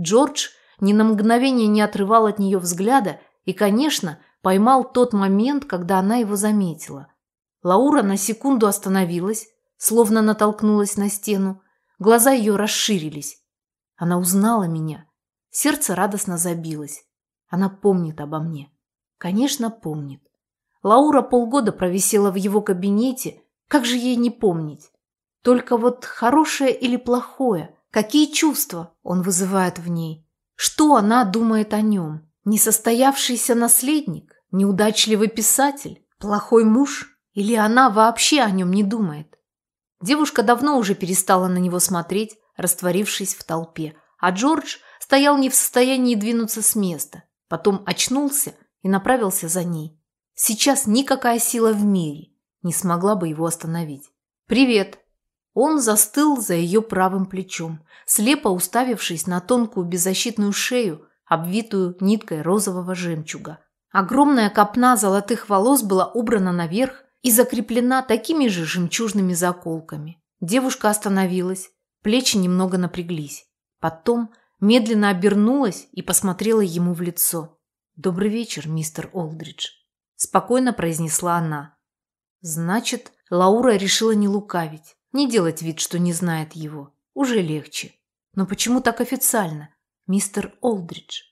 Джордж ни на мгновение не отрывал от нее взгляда и, конечно, поймал тот момент, когда она его заметила. Лаура на секунду остановилась, словно натолкнулась на стену. Глаза ее расширились. Она узнала меня. Сердце радостно забилось. Она помнит обо мне. Конечно, помнит. Лаура полгода провисела в его кабинете. Как же ей не помнить? Только вот хорошее или плохое? Какие чувства он вызывает в ней? Что она думает о нем? Несостоявшийся наследник? Неудачливый писатель? Плохой муж? Или она вообще о нем не думает? Девушка давно уже перестала на него смотреть, растворившись в толпе, а Джордж стоял не в состоянии двинуться с места. Потом очнулся и направился за ней. Сейчас никакая сила в мире не смогла бы его остановить. «Привет!» Он застыл за ее правым плечом, слепо уставившись на тонкую беззащитную шею, обвитую ниткой розового жемчуга. Огромная копна золотых волос была убрана наверх и закреплена такими же жемчужными заколками. Девушка остановилась, плечи немного напряглись. Потом медленно обернулась и посмотрела ему в лицо. «Добрый вечер, мистер Олдридж», – спокойно произнесла она. Значит, Лаура решила не лукавить, не делать вид, что не знает его. Уже легче. Но почему так официально? Мистер Олдридж.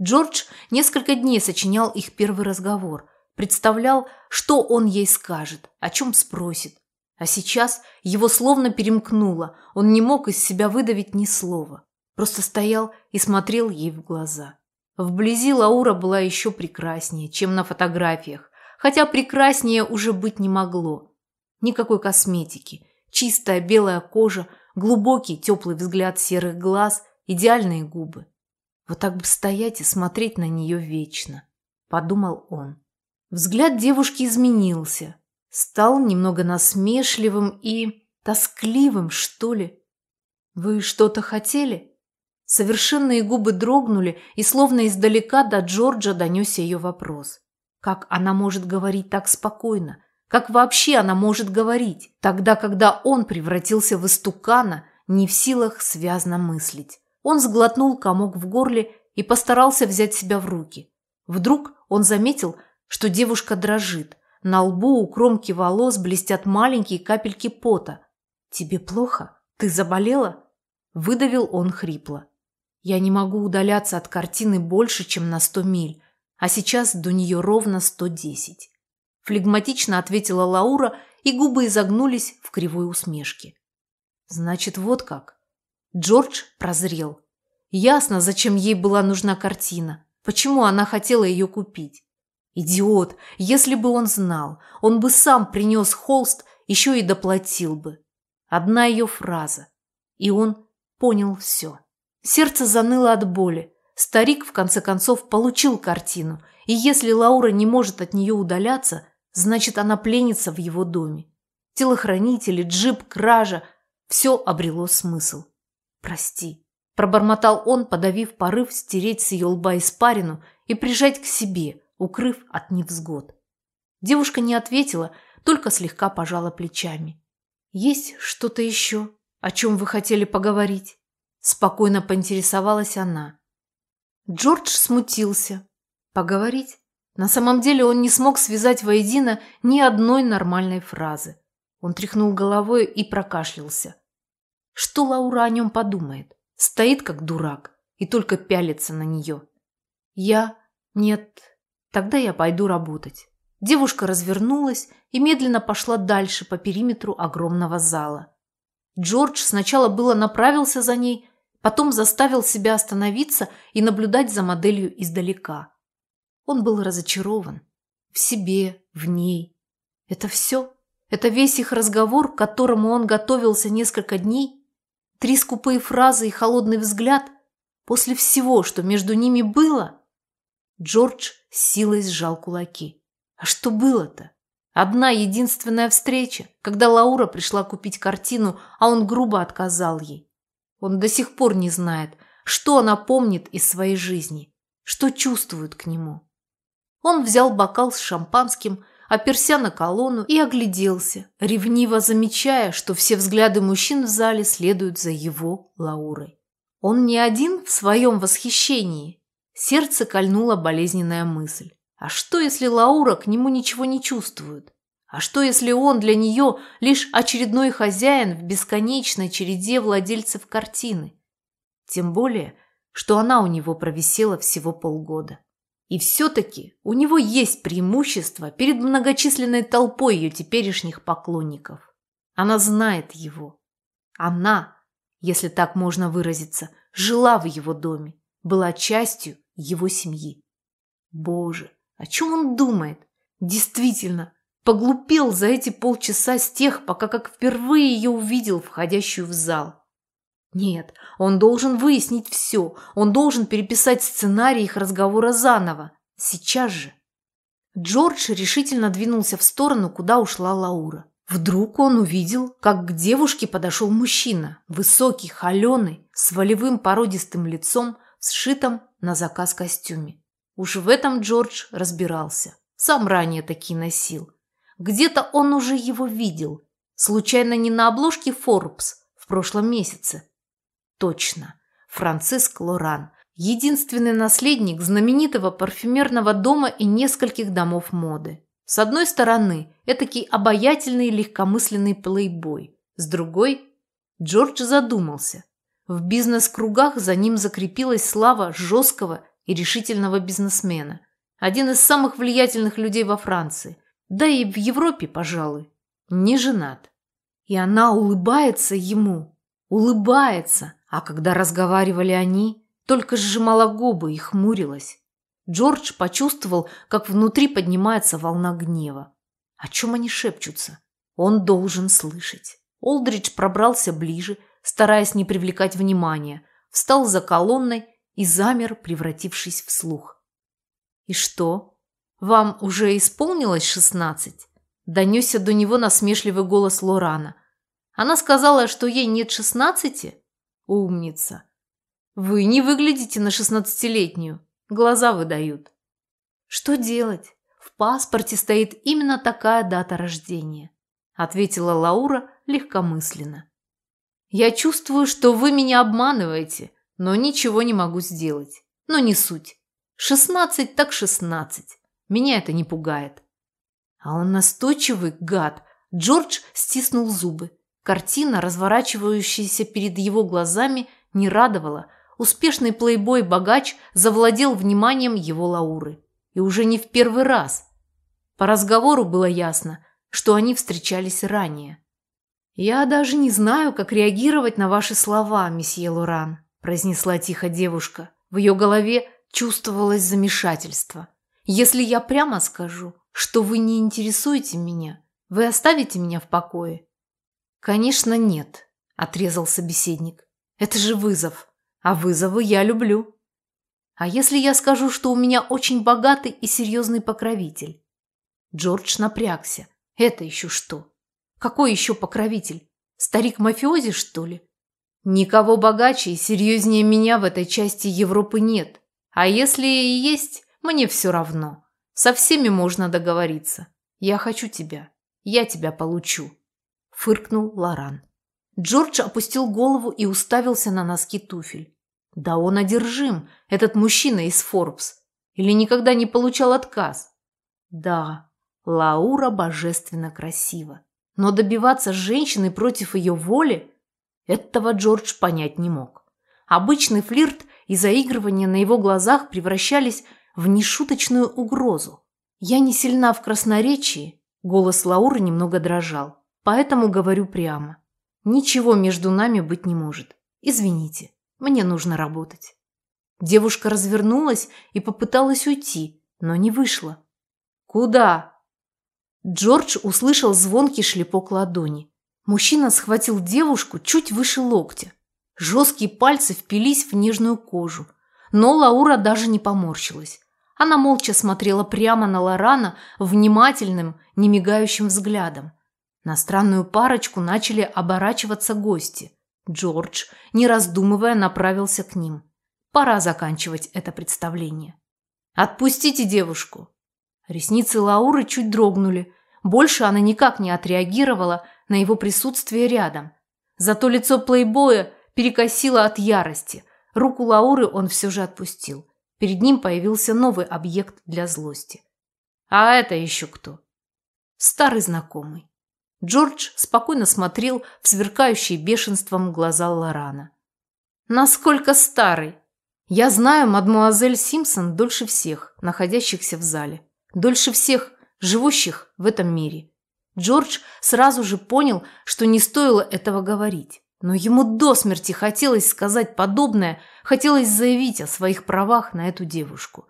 Джордж несколько дней сочинял их первый разговор, представлял, что он ей скажет, о чем спросит. А сейчас его словно перемкнуло, он не мог из себя выдавить ни слова. Просто стоял и смотрел ей в глаза. Вблизи Лаура была еще прекраснее, чем на фотографиях, хотя прекраснее уже быть не могло. Никакой косметики, чистая белая кожа, глубокий теплый взгляд серых глаз, идеальные губы. Вот так бы стоять и смотреть на нее вечно, подумал он. Взгляд девушки изменился, стал немного насмешливым и тоскливым, что ли. «Вы что-то хотели?» Совершенные губы дрогнули, и словно издалека до Джорджа донесся ее вопрос. Как она может говорить так спокойно? Как вообще она может говорить, тогда, когда он превратился в истукана, не в силах связно мыслить? Он сглотнул комок в горле и постарался взять себя в руки. Вдруг он заметил, что девушка дрожит. На лбу у кромки волос блестят маленькие капельки пота. «Тебе плохо? Ты заболела?» Выдавил он хрипло. Я не могу удаляться от картины больше, чем на сто миль, а сейчас до нее ровно сто десять. Флегматично ответила Лаура, и губы изогнулись в кривой усмешке. Значит, вот как. Джордж прозрел. Ясно, зачем ей была нужна картина. Почему она хотела ее купить. Идиот! Если бы он знал, он бы сам принес холст, еще и доплатил бы. Одна ее фраза. И он понял все. Сердце заныло от боли. Старик, в конце концов, получил картину, и если Лаура не может от нее удаляться, значит, она пленится в его доме. Телохранители, джип, кража – все обрело смысл. «Прости», – пробормотал он, подавив порыв стереть с ее лба испарину и прижать к себе, укрыв от невзгод. Девушка не ответила, только слегка пожала плечами. «Есть что-то еще, о чем вы хотели поговорить?» Спокойно поинтересовалась она. Джордж смутился. Поговорить? На самом деле он не смог связать воедино ни одной нормальной фразы. Он тряхнул головой и прокашлялся. Что Лаура о нем подумает? Стоит как дурак и только пялится на нее. Я... Нет, тогда я пойду работать. Девушка развернулась и медленно пошла дальше по периметру огромного зала. Джордж сначала было направился за ней, Потом заставил себя остановиться и наблюдать за моделью издалека. Он был разочарован. В себе, в ней. Это все? Это весь их разговор, к которому он готовился несколько дней? Три скупые фразы и холодный взгляд? После всего, что между ними было? Джордж силой сжал кулаки. А что было-то? Одна единственная встреча, когда Лаура пришла купить картину, а он грубо отказал ей. Он до сих пор не знает, что она помнит из своей жизни, что чувствует к нему. Он взял бокал с шампанским, оперся на колонну и огляделся, ревниво замечая, что все взгляды мужчин в зале следуют за его Лаурой. Он не один в своем восхищении. Сердце кольнула болезненная мысль. А что, если Лаура к нему ничего не чувствует? А что, если он для нее лишь очередной хозяин в бесконечной череде владельцев картины? Тем более, что она у него провисела всего полгода. И все-таки у него есть преимущество перед многочисленной толпой ее теперешних поклонников. Она знает его. Она, если так можно выразиться, жила в его доме, была частью его семьи. Боже, о чем он думает? Действительно, поглупел за эти полчаса с тех, пока как впервые ее увидел, входящую в зал. Нет, он должен выяснить все. Он должен переписать сценарий их разговора заново. Сейчас же. Джордж решительно двинулся в сторону, куда ушла Лаура. Вдруг он увидел, как к девушке подошел мужчина, высокий, холеный, с волевым породистым лицом, сшитом на заказ костюме. Уж в этом Джордж разбирался. Сам ранее такие носил. Где-то он уже его видел. Случайно не на обложке Forbes в прошлом месяце. Точно. Франциск Лоран. Единственный наследник знаменитого парфюмерного дома и нескольких домов моды. С одной стороны, этакий обаятельный легкомысленный плейбой. С другой, Джордж задумался. В бизнес-кругах за ним закрепилась слава жесткого и решительного бизнесмена. Один из самых влиятельных людей во Франции. Да и в Европе, пожалуй. Не женат. И она улыбается ему. Улыбается. А когда разговаривали они, только сжимала губы и хмурилась. Джордж почувствовал, как внутри поднимается волна гнева. О чем они шепчутся? Он должен слышать. Олдридж пробрался ближе, стараясь не привлекать внимания, встал за колонной и замер, превратившись в слух. «И что? Вам уже исполнилось шестнадцать?» Донесся до него насмешливый голос Лорана. Она сказала, что ей нет шестнадцати? Умница. Вы не выглядите на шестнадцатилетнюю. Глаза выдают. Что делать? В паспорте стоит именно такая дата рождения, ответила Лаура легкомысленно. Я чувствую, что вы меня обманываете, но ничего не могу сделать. Но не суть. Шестнадцать так шестнадцать. Меня это не пугает. А он настойчивый гад. Джордж стиснул зубы. Картина, разворачивающаяся перед его глазами, не радовала. Успешный плейбой-богач завладел вниманием его Лауры. И уже не в первый раз. По разговору было ясно, что они встречались ранее. «Я даже не знаю, как реагировать на ваши слова, месье Луран», произнесла тихо девушка. В ее голове чувствовалось замешательство. «Если я прямо скажу, что вы не интересуете меня, вы оставите меня в покое?» «Конечно, нет», – отрезал собеседник. «Это же вызов, а вызовы я люблю». «А если я скажу, что у меня очень богатый и серьезный покровитель?» Джордж напрягся. «Это еще что? Какой еще покровитель? Старик-мафиози, что ли?» «Никого богаче и серьезнее меня в этой части Европы нет. А если и есть, мне все равно. Со всеми можно договориться. Я хочу тебя. Я тебя получу» фыркнул Лоран. Джордж опустил голову и уставился на носки туфель. Да он одержим, этот мужчина из Форбс. Или никогда не получал отказ? Да, Лаура божественно красива. Но добиваться женщины против ее воли – этого Джордж понять не мог. Обычный флирт и заигрывание на его глазах превращались в нешуточную угрозу. «Я не сильна в красноречии», – голос Лауры немного дрожал. Поэтому говорю прямо. Ничего между нами быть не может. Извините, мне нужно работать. Девушка развернулась и попыталась уйти, но не вышла. Куда? Джордж услышал звонкий шлепок ладони. Мужчина схватил девушку чуть выше локтя. Жесткие пальцы впились в нежную кожу, но Лаура даже не поморщилась. Она молча смотрела прямо на Лорана внимательным, немигающим взглядом. На странную парочку начали оборачиваться гости. Джордж, не раздумывая, направился к ним. Пора заканчивать это представление. «Отпустите девушку!» Ресницы Лауры чуть дрогнули. Больше она никак не отреагировала на его присутствие рядом. Зато лицо плейбоя перекосило от ярости. Руку Лауры он все же отпустил. Перед ним появился новый объект для злости. А это еще кто? Старый знакомый. Джордж спокойно смотрел в сверкающие бешенством глаза Лорана. «Насколько старый?» «Я знаю мадмуазель Симпсон дольше всех, находящихся в зале. Дольше всех, живущих в этом мире». Джордж сразу же понял, что не стоило этого говорить. Но ему до смерти хотелось сказать подобное, хотелось заявить о своих правах на эту девушку.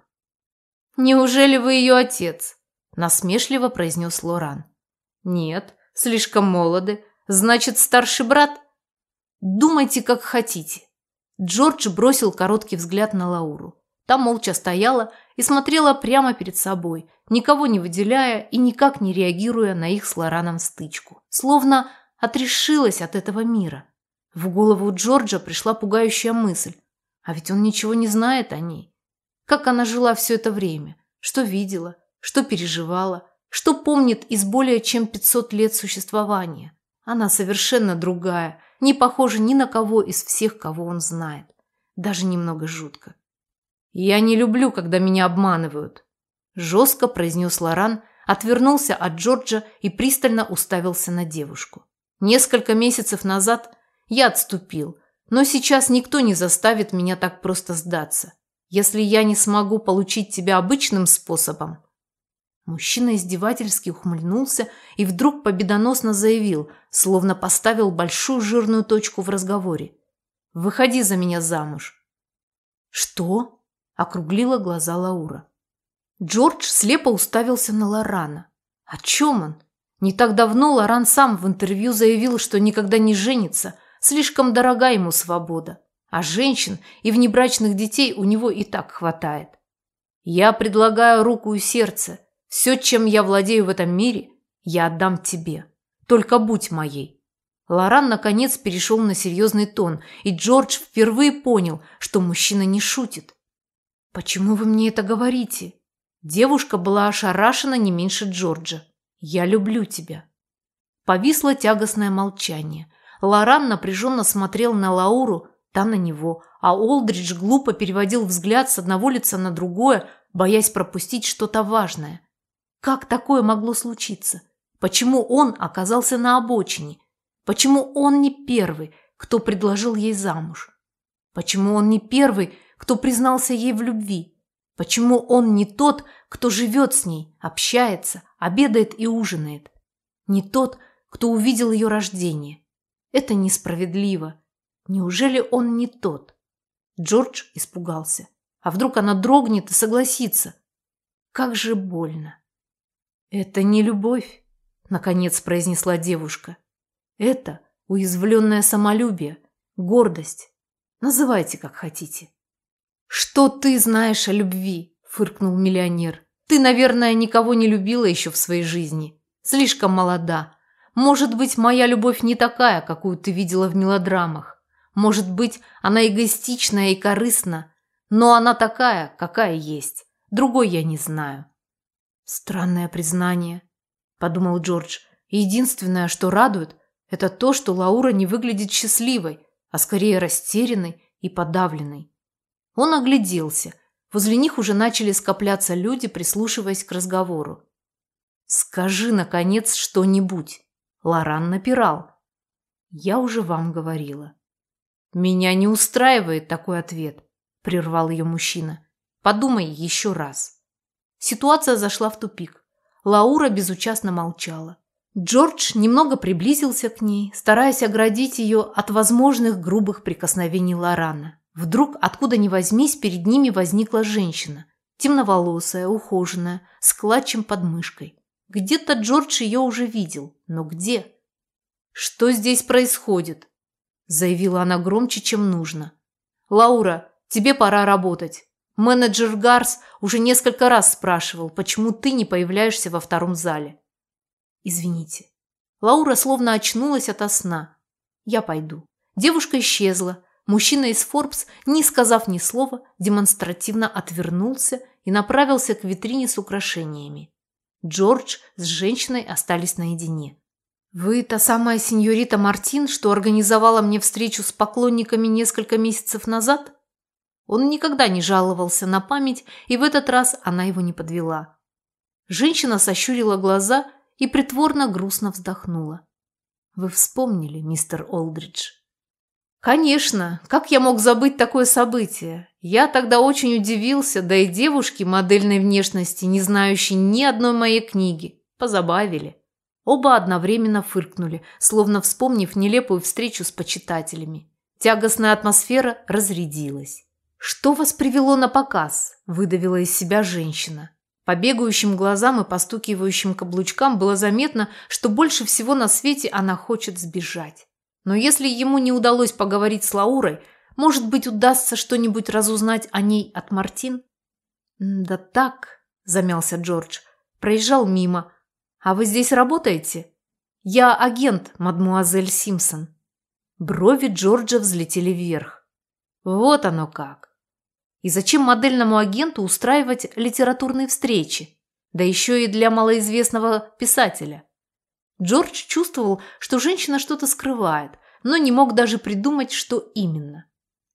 «Неужели вы ее отец?» – насмешливо произнес Лоран. «Нет, слишком молоды. Значит, старший брат?» «Думайте, как хотите». Джордж бросил короткий взгляд на Лауру. Та молча стояла и смотрела прямо перед собой, никого не выделяя и никак не реагируя на их с Лораном стычку. Словно отрешилась от этого мира. В голову Джорджа пришла пугающая мысль. А ведь он ничего не знает о ней. Как она жила все это время, что видела, что переживала, что помнит из более чем 500 лет существования. Она совершенно другая, не похожа ни на кого из всех, кого он знает. Даже немного жутко. «Я не люблю, когда меня обманывают», – жестко произнес Лоран, отвернулся от Джорджа и пристально уставился на девушку. Несколько месяцев назад я отступил, но сейчас никто не заставит меня так просто сдаться. Если я не смогу получить тебя обычным способом. Мужчина издевательски ухмыльнулся и вдруг победоносно заявил, словно поставил большую жирную точку в разговоре. «Выходи за меня замуж». «Что?» – округлила глаза Лаура. Джордж слепо уставился на Лорана. О чем он? Не так давно Лоран сам в интервью заявил, что никогда не женится, Слишком дорога ему свобода, а женщин и внебрачных детей у него и так хватает. Я предлагаю руку и сердце. Все, чем я владею в этом мире, я отдам тебе. Только будь моей. Лоран, наконец, перешел на серьезный тон, и Джордж впервые понял, что мужчина не шутит. «Почему вы мне это говорите?» Девушка была ошарашена не меньше Джорджа. «Я люблю тебя». Повисло тягостное молчание. Лоран напряженно смотрел на Лауру, та на него, а Олдридж глупо переводил взгляд с одного лица на другое, боясь пропустить что-то важное. Как такое могло случиться? Почему он оказался на обочине? Почему он не первый, кто предложил ей замуж? Почему он не первый, кто признался ей в любви? Почему он не тот, кто живет с ней, общается, обедает и ужинает? Не тот, кто увидел ее рождение? Это несправедливо. Неужели он не тот? Джордж испугался. А вдруг она дрогнет и согласится? Как же больно. Это не любовь, наконец произнесла девушка. Это уязвленное самолюбие, гордость. Называйте, как хотите. Что ты знаешь о любви? фыркнул миллионер. Ты, наверное, никого не любила еще в своей жизни. Слишком молода, может быть, моя любовь не такая, какую ты видела в мелодрамах. Может быть, она эгоистичная и корыстна, но она такая, какая есть. Другой я не знаю. Странное признание, подумал Джордж. Единственное, что радует, это то, что Лаура не выглядит счастливой, а скорее растерянной и подавленной. Он огляделся. Возле них уже начали скопляться люди, прислушиваясь к разговору. «Скажи, наконец, что-нибудь», Лоран напирал. «Я уже вам говорила». «Меня не устраивает такой ответ», – прервал ее мужчина. «Подумай еще раз». Ситуация зашла в тупик. Лаура безучастно молчала. Джордж немного приблизился к ней, стараясь оградить ее от возможных грубых прикосновений Лорана. Вдруг, откуда ни возьмись, перед ними возникла женщина. Темноволосая, ухоженная, с клатчем под мышкой. Где-то Джордж ее уже видел, но где? «Что здесь происходит?» – заявила она громче, чем нужно. «Лаура, тебе пора работать. Менеджер Гарс уже несколько раз спрашивал, почему ты не появляешься во втором зале». «Извините». Лаура словно очнулась ото сна. «Я пойду». Девушка исчезла. Мужчина из Форбс, не сказав ни слова, демонстративно отвернулся и направился к витрине с украшениями. Джордж с женщиной остались наедине. «Вы та самая сеньорита Мартин, что организовала мне встречу с поклонниками несколько месяцев назад?» Он никогда не жаловался на память, и в этот раз она его не подвела. Женщина сощурила глаза и притворно грустно вздохнула. «Вы вспомнили, мистер Олдридж?» «Конечно! Как я мог забыть такое событие? Я тогда очень удивился, да и девушки модельной внешности, не знающие ни одной моей книги, позабавили». Оба одновременно фыркнули, словно вспомнив нелепую встречу с почитателями. Тягостная атмосфера разрядилась. «Что вас привело на показ?» – выдавила из себя женщина. По бегающим глазам и постукивающим каблучкам было заметно, что больше всего на свете она хочет сбежать. Но если ему не удалось поговорить с Лаурой, может быть, удастся что-нибудь разузнать о ней от Мартин? «Да так», – замялся Джордж. «Проезжал мимо. А вы здесь работаете?» «Я агент, мадмуазель Симпсон». Брови Джорджа взлетели вверх. «Вот оно как. И зачем модельному агенту устраивать литературные встречи? Да еще и для малоизвестного писателя. Джордж чувствовал, что женщина что-то скрывает, но не мог даже придумать, что именно.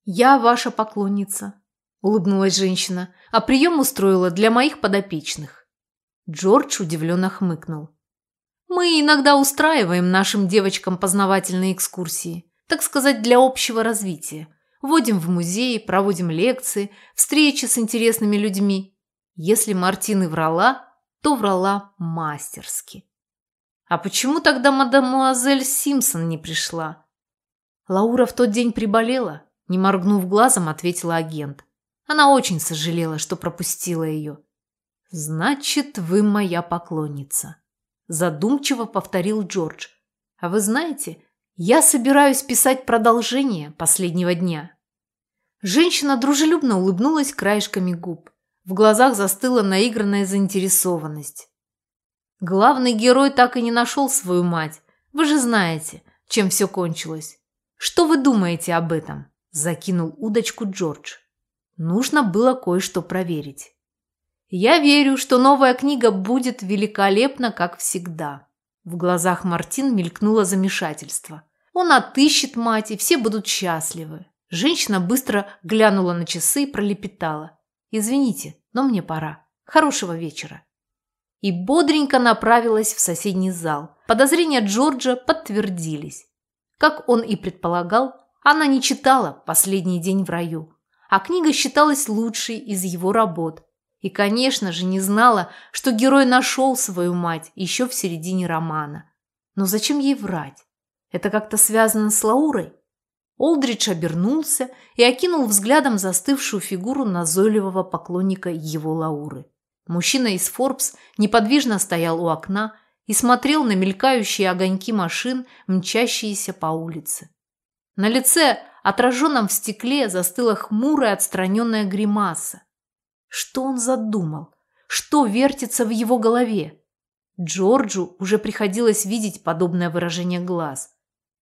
«Я ваша поклонница», – улыбнулась женщина, «а прием устроила для моих подопечных». Джордж удивленно хмыкнул. «Мы иногда устраиваем нашим девочкам познавательные экскурсии, так сказать, для общего развития. Водим в музей, проводим лекции, встречи с интересными людьми. Если Мартина врала, то врала мастерски. А почему тогда мадемуазель Симпсон не пришла? Лаура в тот день приболела, не моргнув глазом, ответила агент. Она очень сожалела, что пропустила ее. «Значит, вы моя поклонница», – задумчиво повторил Джордж. «А вы знаете, я собираюсь писать продолжение последнего дня. Женщина дружелюбно улыбнулась краешками губ. В глазах застыла наигранная заинтересованность. Главный герой так и не нашел свою мать. Вы же знаете, чем все кончилось. Что вы думаете об этом? Закинул удочку Джордж. Нужно было кое-что проверить. Я верю, что новая книга будет великолепна, как всегда. В глазах Мартин мелькнуло замешательство. Он отыщет мать, и все будут счастливы. Женщина быстро глянула на часы и пролепетала. «Извините, но мне пора. Хорошего вечера». И бодренько направилась в соседний зал. Подозрения Джорджа подтвердились. Как он и предполагал, она не читала «Последний день в раю», а книга считалась лучшей из его работ. И, конечно же, не знала, что герой нашел свою мать еще в середине романа. Но зачем ей врать? Это как-то связано с Лаурой? Олдридж обернулся и окинул взглядом застывшую фигуру назойливого поклонника его Лауры. Мужчина из Форбс неподвижно стоял у окна и смотрел на мелькающие огоньки машин, мчащиеся по улице. На лице, отраженном в стекле, застыла хмурая отстраненная гримаса. Что он задумал? Что вертится в его голове? Джорджу уже приходилось видеть подобное выражение глаз.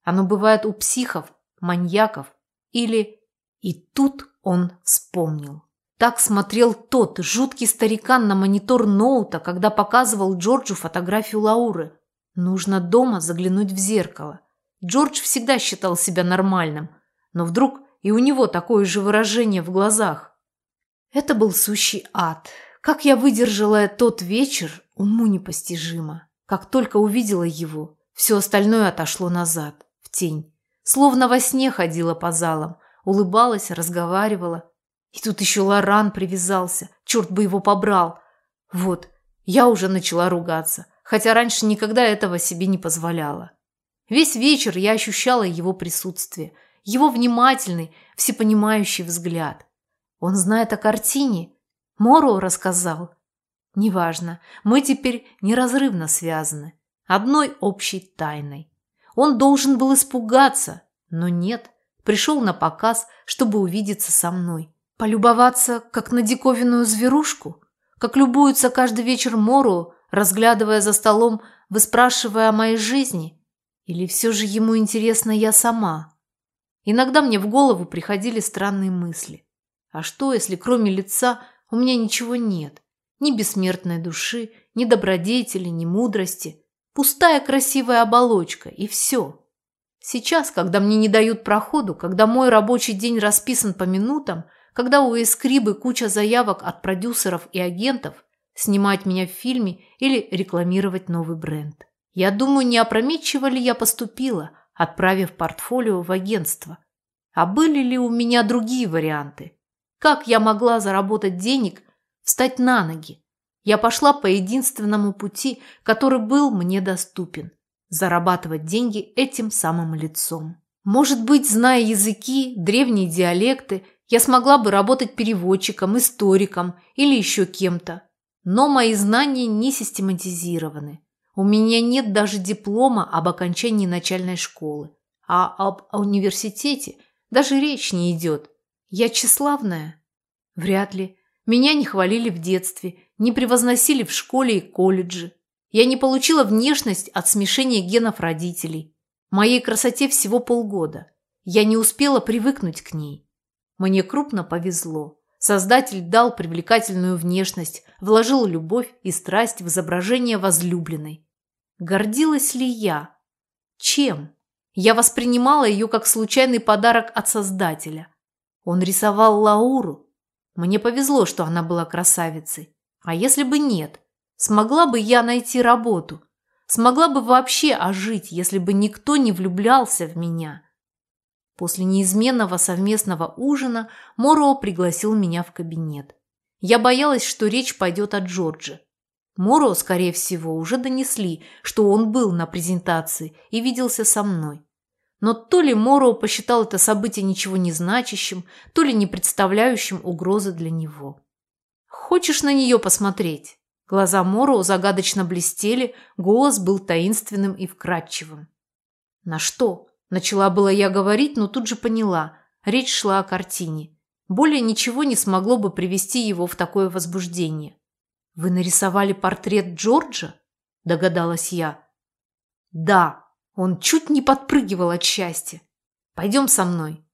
Оно бывает у психов, маньяков или... И тут он вспомнил. Так смотрел тот жуткий старикан на монитор ноута, когда показывал Джорджу фотографию Лауры. Нужно дома заглянуть в зеркало. Джордж всегда считал себя нормальным, но вдруг и у него такое же выражение в глазах. Это был сущий ад. Как я выдержала тот вечер, уму непостижимо. Как только увидела его, все остальное отошло назад, в тень. Словно во сне ходила по залам, улыбалась, разговаривала. И тут еще Лоран привязался, черт бы его побрал. Вот, я уже начала ругаться, хотя раньше никогда этого себе не позволяла. Весь вечер я ощущала его присутствие, его внимательный, всепонимающий взгляд. Он знает о картине. Моро рассказал. Неважно, мы теперь неразрывно связаны. Одной общей тайной. Он должен был испугаться, но нет, пришел на показ, чтобы увидеться со мной. Полюбоваться, как на диковинную зверушку, как любуются каждый вечер Мору, разглядывая за столом, выспрашивая о моей жизни. Или все же ему интересна я сама? Иногда мне в голову приходили странные мысли. А что, если кроме лица у меня ничего нет? Ни бессмертной души, ни добродетели, ни мудрости. Пустая красивая оболочка, и все. Сейчас, когда мне не дают проходу, когда мой рабочий день расписан по минутам, когда у Эскрибы куча заявок от продюсеров и агентов снимать меня в фильме или рекламировать новый бренд. Я думаю, не опрометчиво ли я поступила, отправив портфолио в агентство. А были ли у меня другие варианты? Как я могла заработать денег, встать на ноги? Я пошла по единственному пути, который был мне доступен – зарабатывать деньги этим самым лицом. Может быть, зная языки, древние диалекты, я смогла бы работать переводчиком, историком или еще кем-то. Но мои знания не систематизированы. У меня нет даже диплома об окончании начальной школы. А об университете даже речь не идет. Я тщеславная? Вряд ли. Меня не хвалили в детстве, не превозносили в школе и колледже. Я не получила внешность от смешения генов родителей. Моей красоте всего полгода. Я не успела привыкнуть к ней. Мне крупно повезло. Создатель дал привлекательную внешность, вложил любовь и страсть в изображение возлюбленной. Гордилась ли я? Чем? Я воспринимала ее как случайный подарок от Создателя. Он рисовал Лауру. Мне повезло, что она была красавицей. А если бы нет? Смогла бы я найти работу? Смогла бы вообще ожить, если бы никто не влюблялся в меня? После неизменного совместного ужина Моро пригласил меня в кабинет. Я боялась, что речь пойдет о Джордже. Моро, скорее всего, уже донесли, что он был на презентации и виделся со мной. Но то ли Моро посчитал это событие ничего не значащим, то ли не представляющим угрозы для него. «Хочешь на нее посмотреть?» Глаза Моро загадочно блестели, голос был таинственным и вкрадчивым. «На что?» Начала было я говорить, но тут же поняла. Речь шла о картине. Более ничего не смогло бы привести его в такое возбуждение. «Вы нарисовали портрет Джорджа?» – догадалась я. «Да», он чуть не подпрыгивал от счастья. «Пойдем со мной».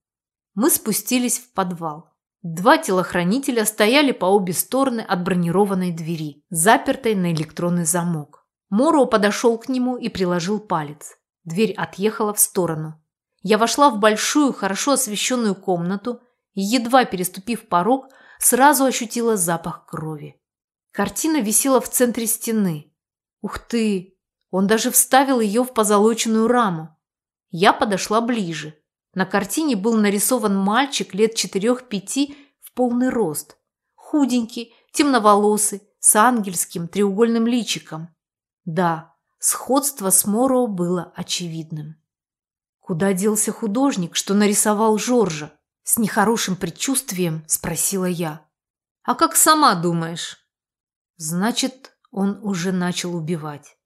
Мы спустились в подвал. Два телохранителя стояли по обе стороны от бронированной двери, запертой на электронный замок. Моро подошел к нему и приложил палец. Дверь отъехала в сторону. Я вошла в большую, хорошо освещенную комнату и, едва переступив порог, сразу ощутила запах крови. Картина висела в центре стены. Ух ты! Он даже вставил ее в позолоченную раму. Я подошла ближе. На картине был нарисован мальчик лет четырех-пяти в полный рост. Худенький, темноволосый, с ангельским треугольным личиком. Да, сходство с Моро было очевидным. Куда делся художник, что нарисовал Жоржа? С нехорошим предчувствием спросила я. А как сама думаешь? Значит, он уже начал убивать.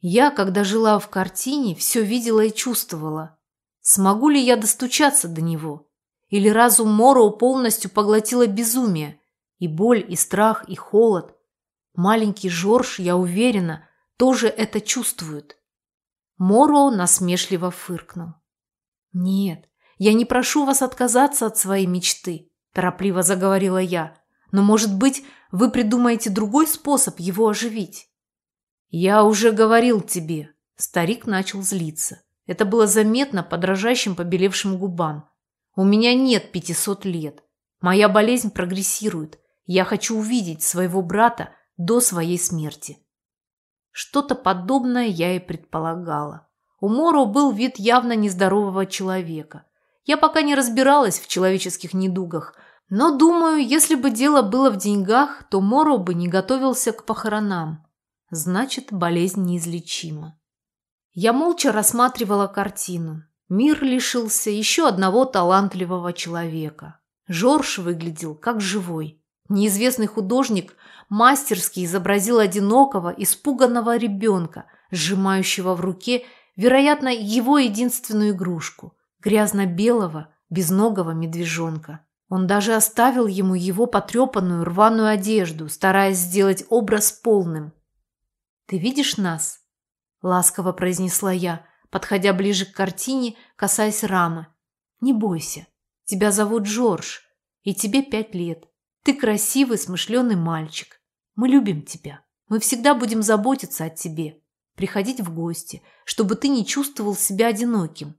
Я, когда жила в картине, все видела и чувствовала. Смогу ли я достучаться до него? Или разум Моро полностью поглотило безумие? И боль, и страх, и холод. Маленький Жорж, я уверена, тоже это чувствует. Моро насмешливо фыркнул. «Нет, я не прошу вас отказаться от своей мечты», – торопливо заговорила я. «Но, может быть, вы придумаете другой способ его оживить?» «Я уже говорил тебе». Старик начал злиться. Это было заметно по дрожащим побелевшим губам. «У меня нет пятисот лет. Моя болезнь прогрессирует. Я хочу увидеть своего брата до своей смерти». Что-то подобное я и предполагала. У Моро был вид явно нездорового человека. Я пока не разбиралась в человеческих недугах, но думаю, если бы дело было в деньгах, то Моро бы не готовился к похоронам. Значит, болезнь неизлечима. Я молча рассматривала картину. Мир лишился еще одного талантливого человека. Жорж выглядел как живой. Неизвестный художник мастерски изобразил одинокого, испуганного ребенка, сжимающего в руке, вероятно, его единственную игрушку – грязно-белого, безногого медвежонка. Он даже оставил ему его потрепанную рваную одежду, стараясь сделать образ полным – «Ты видишь нас?» – ласково произнесла я, подходя ближе к картине, касаясь рамы. «Не бойся. Тебя зовут Джордж, и тебе пять лет. Ты красивый, смышленый мальчик. Мы любим тебя. Мы всегда будем заботиться о тебе, приходить в гости, чтобы ты не чувствовал себя одиноким».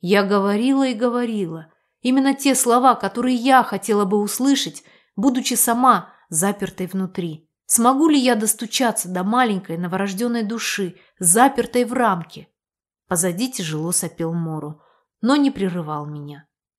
Я говорила и говорила. Именно те слова, которые я хотела бы услышать, будучи сама запертой внутри. Смогу ли я достучаться до маленькой новорожденной души, запертой в рамке? Позади тяжело сопел Мору, но не прерывал меня.